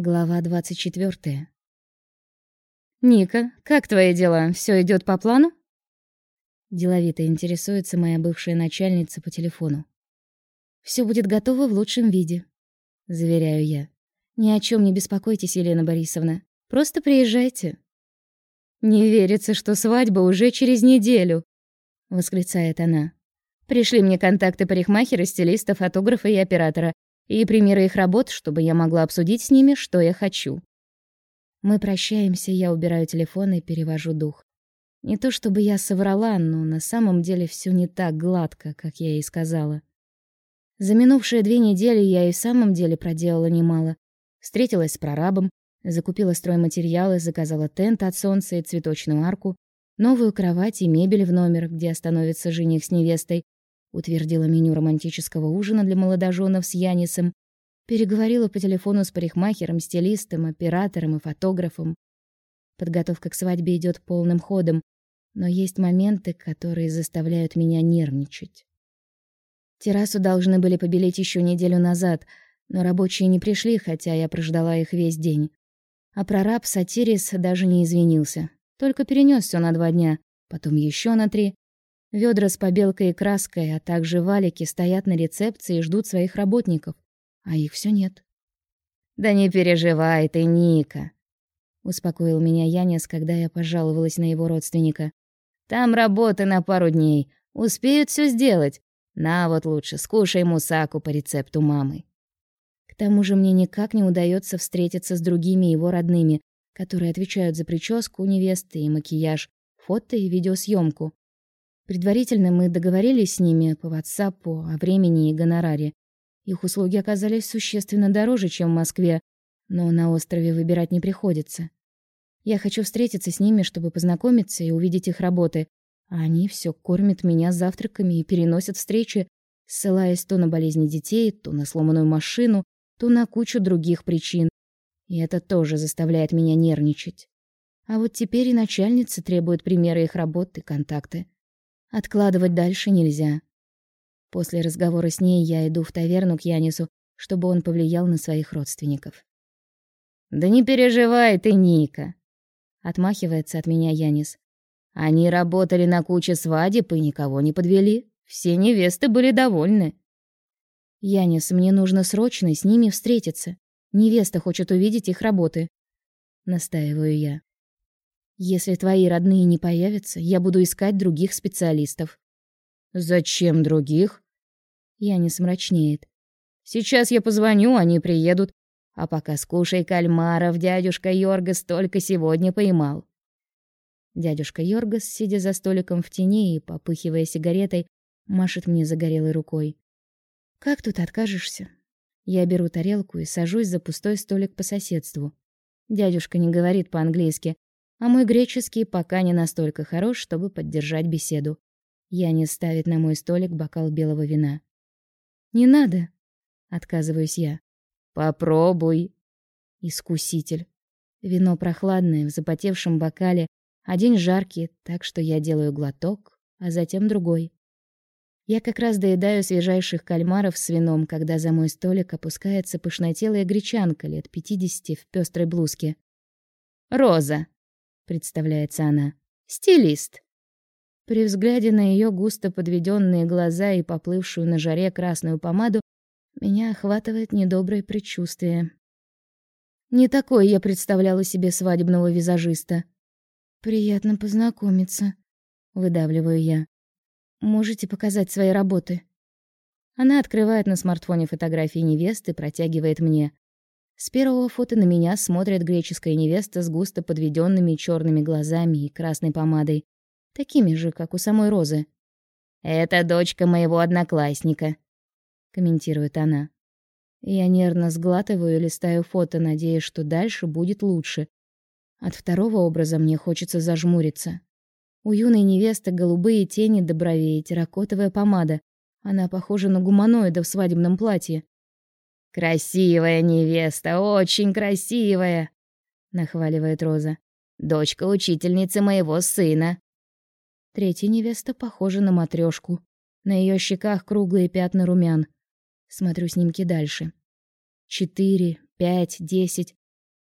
Глава 24. Ника, как твои дела? Все идет по плану? Деловито интересуется моя бывшая начальница по телефону. Все будет готово в лучшем виде, заверяю я. Ни о чем не беспокойтесь, Елена Борисовна. Просто приезжайте. Не верится, что свадьба уже через неделю, восклицает она. Пришли мне контакты парикмахера, стилиста, фотографа и оператора и примеры их работ, чтобы я могла обсудить с ними, что я хочу. Мы прощаемся, я убираю телефон и перевожу дух. Не то чтобы я соврала, но на самом деле все не так гладко, как я ей сказала. За минувшие две недели я и в самом деле проделала немало. Встретилась с прорабом, закупила стройматериалы, заказала тент от солнца и цветочную арку, новую кровать и мебель в номер, где остановится жених с невестой, утвердила меню романтического ужина для молодоженов с Янисом, переговорила по телефону с парикмахером, стилистом, оператором и фотографом. Подготовка к свадьбе идет полным ходом, но есть моменты, которые заставляют меня нервничать. Террасу должны были побелить еще неделю назад, но рабочие не пришли, хотя я прождала их весь день. А прораб Сатирис даже не извинился, только перенес все на два дня, потом еще на три, Ведра с побелкой и краской, а также валики стоят на рецепции и ждут своих работников, а их все нет. «Да не переживай ты, Ника», — успокоил меня Янис, когда я пожаловалась на его родственника. «Там работы на пару дней, успеют все сделать. На вот лучше, скушай мусаку по рецепту мамы». К тому же мне никак не удается встретиться с другими его родными, которые отвечают за прическу невесты и макияж, фото и видеосъемку. Предварительно мы договорились с ними по WhatsApp о времени и гонораре. Их услуги оказались существенно дороже, чем в Москве, но на острове выбирать не приходится. Я хочу встретиться с ними, чтобы познакомиться и увидеть их работы, а они все кормят меня завтраками и переносят встречи, ссылаясь то на болезни детей, то на сломанную машину, то на кучу других причин. И это тоже заставляет меня нервничать. А вот теперь и начальница требует примеры их работы контакты. Откладывать дальше нельзя. После разговора с ней я иду в таверну к Янису, чтобы он повлиял на своих родственников. «Да не переживай ты, Ника!» Отмахивается от меня Янис. «Они работали на куче свадеб и никого не подвели. Все невесты были довольны». «Янис, мне нужно срочно с ними встретиться. Невеста хочет увидеть их работы». Настаиваю я. Если твои родные не появятся, я буду искать других специалистов. Зачем других? Я не смрачнеет. Сейчас я позвоню, они приедут. А пока скушай кальмаров, дядюшка Йоргас только сегодня поймал. Дядюшка Йоргас, сидя за столиком в тени и попыхивая сигаретой, машет мне загорелой рукой. Как тут откажешься? Я беру тарелку и сажусь за пустой столик по соседству. Дядюшка не говорит по-английски, а мой греческий пока не настолько хорош, чтобы поддержать беседу. Янис ставит на мой столик бокал белого вина. «Не надо», — отказываюсь я. «Попробуй». Искуситель. Вино прохладное, в запотевшем бокале, а день жаркий, так что я делаю глоток, а затем другой. Я как раз доедаю свежайших кальмаров с вином, когда за мой столик опускается пышнотелая гречанка лет пятидесяти в пестрой блузке. «Роза», представляется она. Стилист. При взгляде на ее густо подведенные глаза и поплывшую на жаре красную помаду меня охватывает недоброе предчувствие. Не такой я представляла себе свадебного визажиста. Приятно познакомиться, выдавливаю я. Можете показать свои работы? Она открывает на смартфоне фотографии невесты, протягивает мне. С первого фото на меня смотрит греческая невеста с густо подведенными черными глазами и красной помадой, такими же, как у самой Розы. «Это дочка моего одноклассника», — комментирует она. Я нервно сглатываю и листаю фото, надеясь, что дальше будет лучше. От второго образа мне хочется зажмуриться. У юной невесты голубые тени до бровей, терракотовая помада. Она похожа на гуманоида в свадебном платье. Красивая невеста, очень красивая, нахваливает Роза. Дочка учительницы моего сына. Третья невеста похожа на матрёшку. На её щеках круглые пятна румян. Смотрю снимки дальше. Четыре, пять, десять.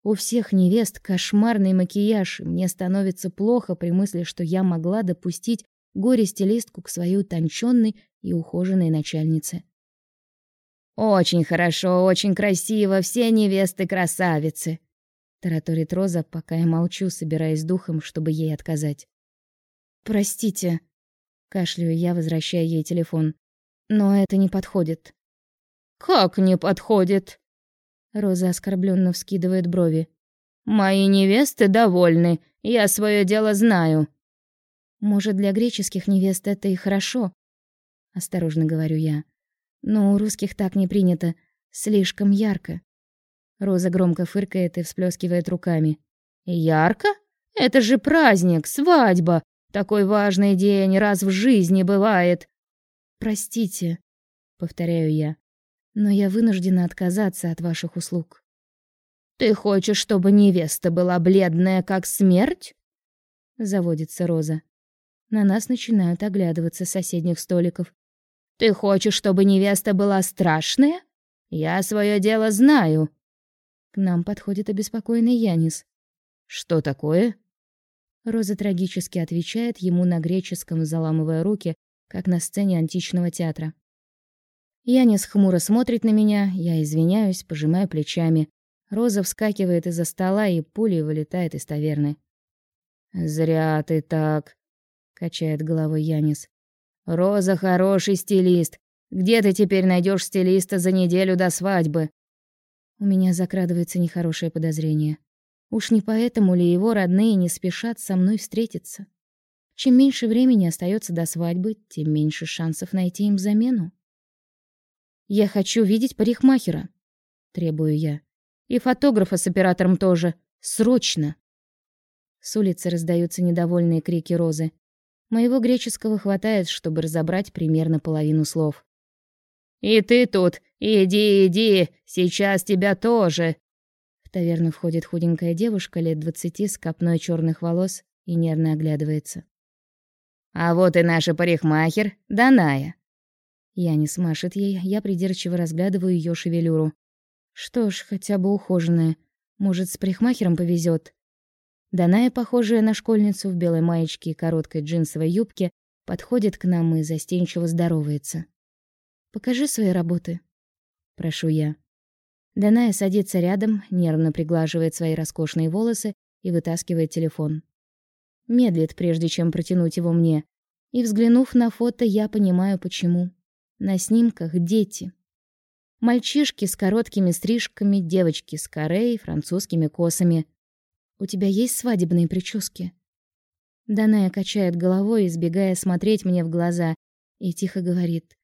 У всех невест кошмарный макияж, и мне становится плохо при мысли, что я могла допустить горе-стилистку к своей утонченной и ухоженной начальнице. «Очень хорошо, очень красиво, все невесты красавицы», — тараторит Роза, пока я молчу, собираясь духом, чтобы ей отказать. «Простите», — кашляю я, возвращая ей телефон, — «но это не подходит». «Как не подходит?» Роза оскорбленно вскидывает брови. «Мои невесты довольны, я свое дело знаю». «Может, для греческих невест это и хорошо?» Осторожно говорю я. Но у русских так не принято. Слишком ярко. Роза громко фыркает и всплескивает руками. Ярко? Это же праздник, свадьба. Такой важный день раз в жизни бывает. Простите, повторяю я. Но я вынуждена отказаться от ваших услуг. Ты хочешь, чтобы невеста была бледная как смерть? Заводится Роза. На нас начинают оглядываться с соседних столиков. Ты хочешь, чтобы невеста была страшная? Я свое дело знаю. К нам подходит обеспокоенный Янис. Что такое? Роза трагически отвечает ему на греческом, заламывая руки, как на сцене античного театра. Янис хмуро смотрит на меня, я извиняюсь, пожимаю плечами. Роза вскакивает из-за стола и пулей вылетает из таверны. «Зря ты так», — качает головой Янис. Роза хороший стилист. Где ты теперь найдешь стилиста за неделю до свадьбы? У меня закрадывается нехорошее подозрение. Уж не поэтому ли его родные не спешат со мной встретиться? Чем меньше времени остается до свадьбы, тем меньше шансов найти им замену. Я хочу видеть парикмахера, требую я. И фотографа с оператором тоже. Срочно. С улицы раздаются недовольные крики Розы. Моего греческого хватает, чтобы разобрать примерно половину слов. «И ты тут! Иди, иди! Сейчас тебя тоже!» В таверну входит худенькая девушка лет двадцати с копной черных волос и нервно оглядывается. «А вот и наша парикмахер, Даная!» Я не смашет ей, я придирчиво разглядываю ее шевелюру. Что ж, хотя бы ухоженная. Может, с парикмахером повезет. Даная, похожая на школьницу в белой маечке и короткой джинсовой юбке, подходит к нам и застенчиво здоровается. «Покажи свои работы», — прошу я. Даная садится рядом, нервно приглаживает свои роскошные волосы и вытаскивает телефон. Медлит, прежде чем протянуть его мне. И, взглянув на фото, я понимаю, почему. На снимках дети. Мальчишки с короткими стрижками, девочки с каре и французскими косами. У тебя есть свадебные прически?» Даная качает головой, избегая смотреть мне в глаза, и тихо говорит.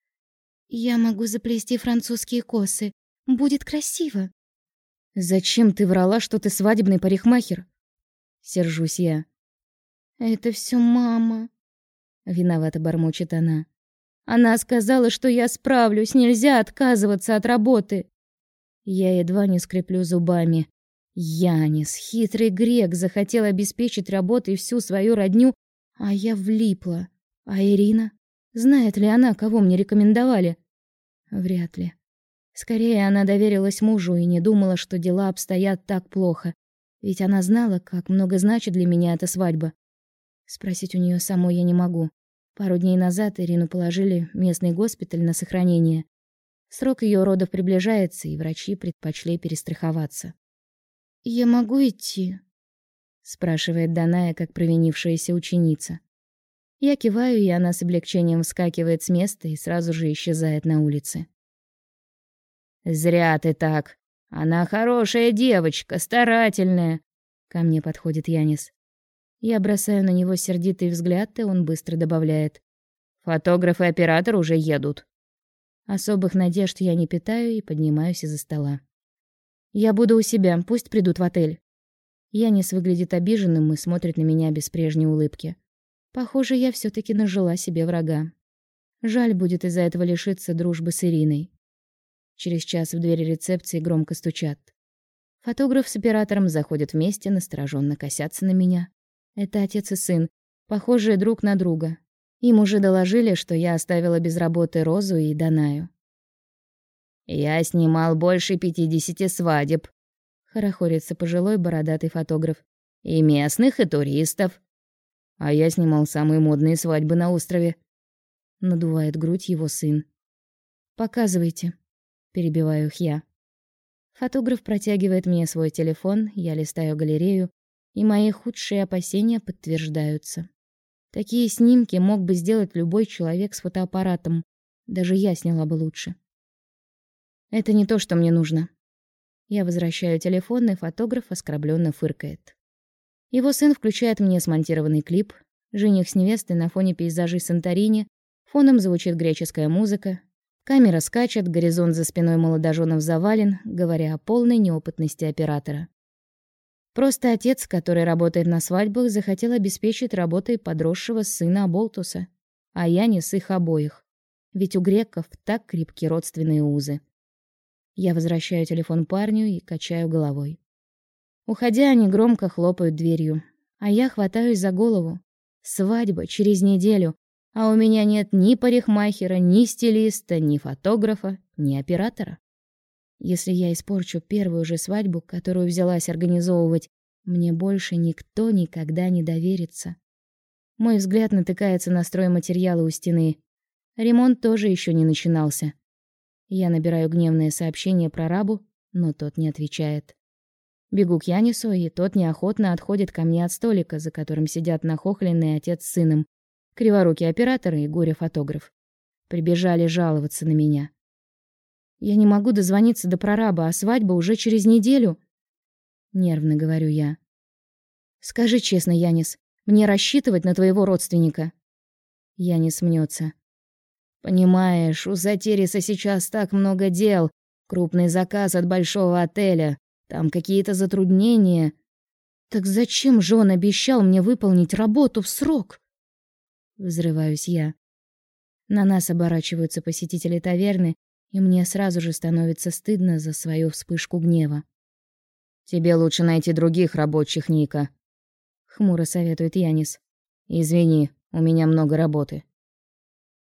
«Я могу заплести французские косы. Будет красиво». «Зачем ты врала, что ты свадебный парикмахер?» Сержусь я. «Это все мама», — виновато бормочет она. «Она сказала, что я справлюсь, нельзя отказываться от работы». Я едва не скреплю зубами. Янис, хитрый грек, захотел обеспечить работой всю свою родню, а я влипла. А Ирина? Знает ли она, кого мне рекомендовали? Вряд ли. Скорее, она доверилась мужу и не думала, что дела обстоят так плохо. Ведь она знала, как много значит для меня эта свадьба. Спросить у нее самой я не могу. Пару дней назад Ирину положили в местный госпиталь на сохранение. Срок ее родов приближается, и врачи предпочли перестраховаться. «Я могу идти?» — спрашивает Даная, как провинившаяся ученица. Я киваю, и она с облегчением вскакивает с места и сразу же исчезает на улице. «Зря ты так. Она хорошая девочка, старательная», — ко мне подходит Янис. Я бросаю на него сердитый взгляд, и он быстро добавляет. «Фотограф и оператор уже едут». Особых надежд я не питаю и поднимаюсь из-за стола. Я буду у себя, пусть придут в отель. Янис выглядит обиженным и смотрит на меня без прежней улыбки. Похоже, я все таки нажила себе врага. Жаль будет из-за этого лишиться дружбы с Ириной. Через час в двери рецепции громко стучат. Фотограф с оператором заходят вместе, настороженно косятся на меня. Это отец и сын, похожие друг на друга. Им уже доложили, что я оставила без работы Розу и Данаю. «Я снимал больше пятидесяти свадеб», — хорохорится пожилой бородатый фотограф. И местных, и туристов. А я снимал самые модные свадьбы на острове. Надувает грудь его сын. Показывайте, перебиваю их я. Фотограф протягивает мне свой телефон, я листаю галерею, и мои худшие опасения подтверждаются. Такие снимки мог бы сделать любой человек с фотоаппаратом. Даже я сняла бы лучше. Это не то, что мне нужно. Я возвращаю телефон, и фотограф оскорбленно фыркает. Его сын включает мне смонтированный клип. Жених с невестой на фоне пейзажей Санторини. Фоном звучит греческая музыка. Камера скачет, горизонт за спиной молодоженов завален, говоря о полной неопытности оператора. Просто отец, который работает на свадьбах, захотел обеспечить работой подросшего сына Аболтуса, а я не с их обоих. Ведь у греков так крепки родственные узы. Я возвращаю телефон парню и качаю головой. Уходя, они громко хлопают дверью, а я хватаюсь за голову. Свадьба через неделю, а у меня нет ни парикмахера, ни стилиста, ни фотографа, ни оператора. Если я испорчу первую же свадьбу, которую взялась организовывать, мне больше никто никогда не доверится. Мой взгляд натыкается на стройматериалы у стены. Ремонт тоже еще не начинался. Я набираю гневное сообщение про рабу, но тот не отвечает. Бегу к Янису, и тот неохотно отходит ко мне от столика, за которым сидят нахохленный отец с сыном, криворукий оператор и горе-фотограф. Прибежали жаловаться на меня. Я не могу дозвониться до прораба, а свадьба уже через неделю. Нервно говорю я. Скажи честно, Янис, мне рассчитывать на твоего родственника? Янис мнется. Понимаешь, у Затериса сейчас так много дел. Крупный заказ от большого отеля. Там какие-то затруднения. Так зачем же он обещал мне выполнить работу в срок? Взрываюсь я. На нас оборачиваются посетители таверны, и мне сразу же становится стыдно за свою вспышку гнева. «Тебе лучше найти других рабочих, Ника», — хмуро советует Янис. «Извини, у меня много работы».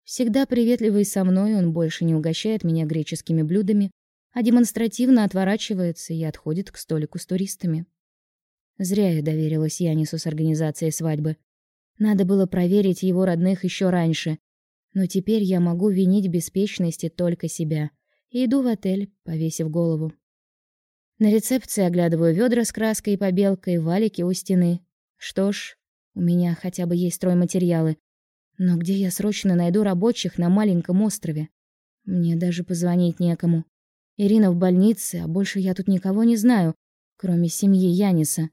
Всегда приветливый со мной, он больше не угощает меня греческими блюдами, а демонстративно отворачивается и отходит к столику с туристами. Зря я доверилась Янису с организацией свадьбы. Надо было проверить его родных еще раньше, но теперь я могу винить беспечности только себя. И иду в отель, повесив голову. На рецепции оглядываю ведра с краской и побелкой, валики у стены. Что ж, у меня хотя бы есть стройматериалы. Но где я срочно найду рабочих на маленьком острове? Мне даже позвонить некому. Ирина в больнице, а больше я тут никого не знаю, кроме семьи Яниса.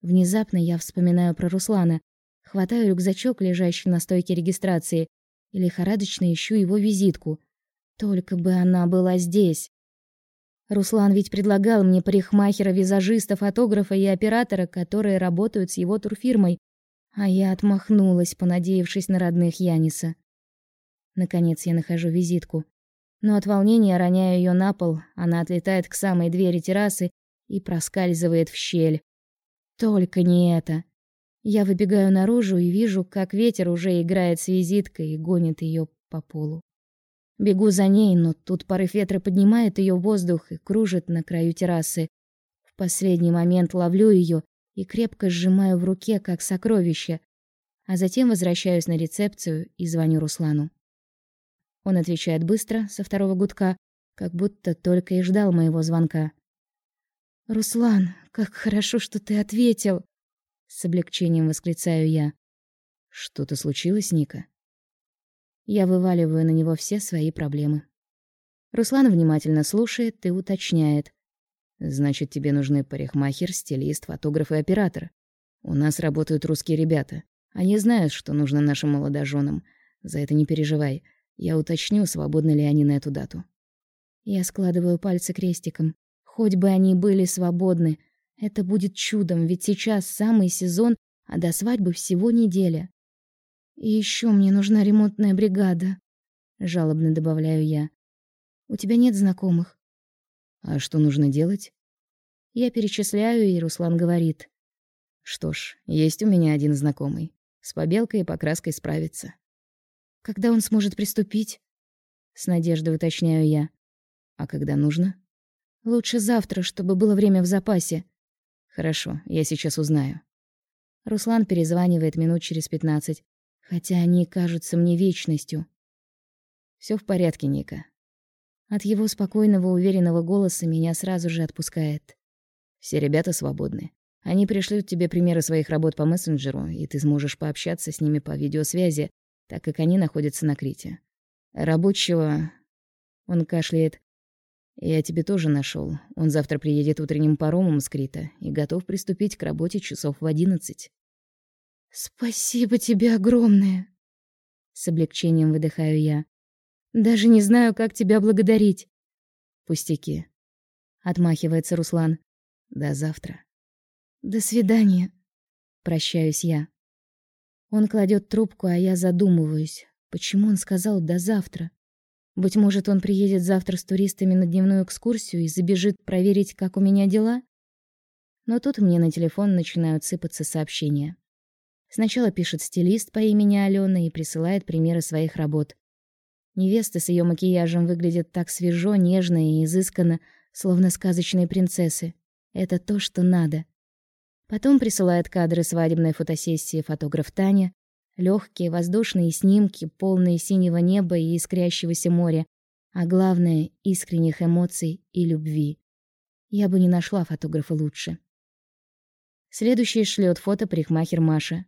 Внезапно я вспоминаю про Руслана, хватаю рюкзачок, лежащий на стойке регистрации, и лихорадочно ищу его визитку. Только бы она была здесь. Руслан ведь предлагал мне парикмахера, визажиста, фотографа и оператора, которые работают с его турфирмой, а я отмахнулась, понадеявшись на родных Яниса. Наконец я нахожу визитку, но от волнения роняю ее на пол, она отлетает к самой двери террасы и проскальзывает в щель. Только не это. Я выбегаю наружу и вижу, как ветер уже играет с визиткой и гонит ее по полу. Бегу за ней, но тут порыв ветра поднимает ее в воздух и кружит на краю террасы. В последний момент ловлю ее и крепко сжимаю в руке, как сокровище, а затем возвращаюсь на рецепцию и звоню Руслану. Он отвечает быстро, со второго гудка, как будто только и ждал моего звонка. «Руслан, как хорошо, что ты ответил!» С облегчением восклицаю я. Что-то случилось, Ника? Я вываливаю на него все свои проблемы. Руслан внимательно слушает и уточняет. Значит, тебе нужны парикмахер, стилист, фотограф и оператор. У нас работают русские ребята. Они знают, что нужно нашим молодоженам. За это не переживай. Я уточню, свободны ли они на эту дату. Я складываю пальцы крестиком. Хоть бы они были свободны, это будет чудом, ведь сейчас самый сезон, а до свадьбы всего неделя. И еще мне нужна ремонтная бригада, жалобно добавляю я. У тебя нет знакомых? А что нужно делать? Я перечисляю, и Руслан говорит: "Что ж, есть у меня один знакомый. С побелкой и покраской справится. Когда он сможет приступить?" С надеждой уточняю я. А когда нужно? Лучше завтра, чтобы было время в запасе. Хорошо, я сейчас узнаю. Руслан перезванивает минут через пятнадцать, хотя они кажутся мне вечностью. Все в порядке, Ника. От его спокойного, уверенного голоса меня сразу же отпускает. Все ребята свободны. Они пришлют тебе примеры своих работ по мессенджеру, и ты сможешь пообщаться с ними по видеосвязи, так как они находятся на Крите. Рабочего... Он кашляет. Я тебе тоже нашел. Он завтра приедет утренним паромом с Крита и готов приступить к работе часов в одиннадцать. Спасибо тебе огромное. С облегчением выдыхаю я. Даже не знаю, как тебя благодарить. Пустяки. Отмахивается Руслан. До завтра. До свидания. Прощаюсь я. Он кладет трубку, а я задумываюсь, почему он сказал «до завтра». Быть может, он приедет завтра с туристами на дневную экскурсию и забежит проверить, как у меня дела? Но тут мне на телефон начинают сыпаться сообщения. Сначала пишет стилист по имени Алена и присылает примеры своих работ. Невеста с ее макияжем выглядит так свежо, нежно и изысканно, словно сказочные принцессы. Это то, что надо. Потом присылает кадры свадебной фотосессии фотограф Таня, Легкие воздушные снимки, полные синего неба и искрящегося моря, а главное искренних эмоций и любви. Я бы не нашла фотографа лучше. Следующий шлет фото парикмахер Маша.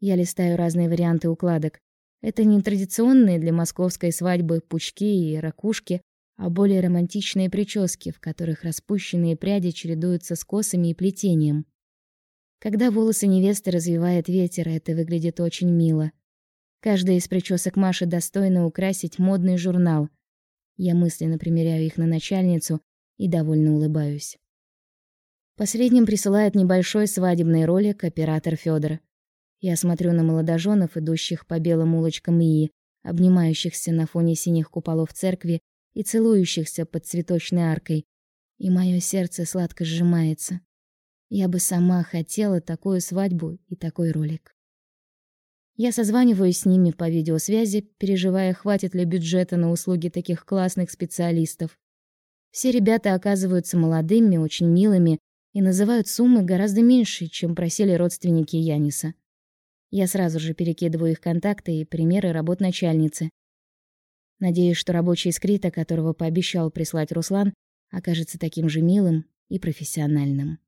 Я листаю разные варианты укладок. Это не традиционные для московской свадьбы пучки и ракушки, а более романтичные прически, в которых распущенные пряди чередуются с косами и плетением. Когда волосы невесты развивает ветер, это выглядит очень мило. Каждая из причесок Маши достойна украсить модный журнал. Я мысленно примеряю их на начальницу и довольно улыбаюсь. Последним присылает небольшой свадебный ролик оператор Федор. Я смотрю на молодоженов, идущих по белым улочкам Ии, обнимающихся на фоне синих куполов церкви и целующихся под цветочной аркой, и мое сердце сладко сжимается. Я бы сама хотела такую свадьбу и такой ролик. Я созваниваюсь с ними по видеосвязи, переживая, хватит ли бюджета на услуги таких классных специалистов. Все ребята оказываются молодыми, очень милыми и называют суммы гораздо меньше, чем просили родственники Яниса. Я сразу же перекидываю их контакты и примеры работ начальницы. Надеюсь, что рабочий скрита, которого пообещал прислать Руслан, окажется таким же милым и профессиональным.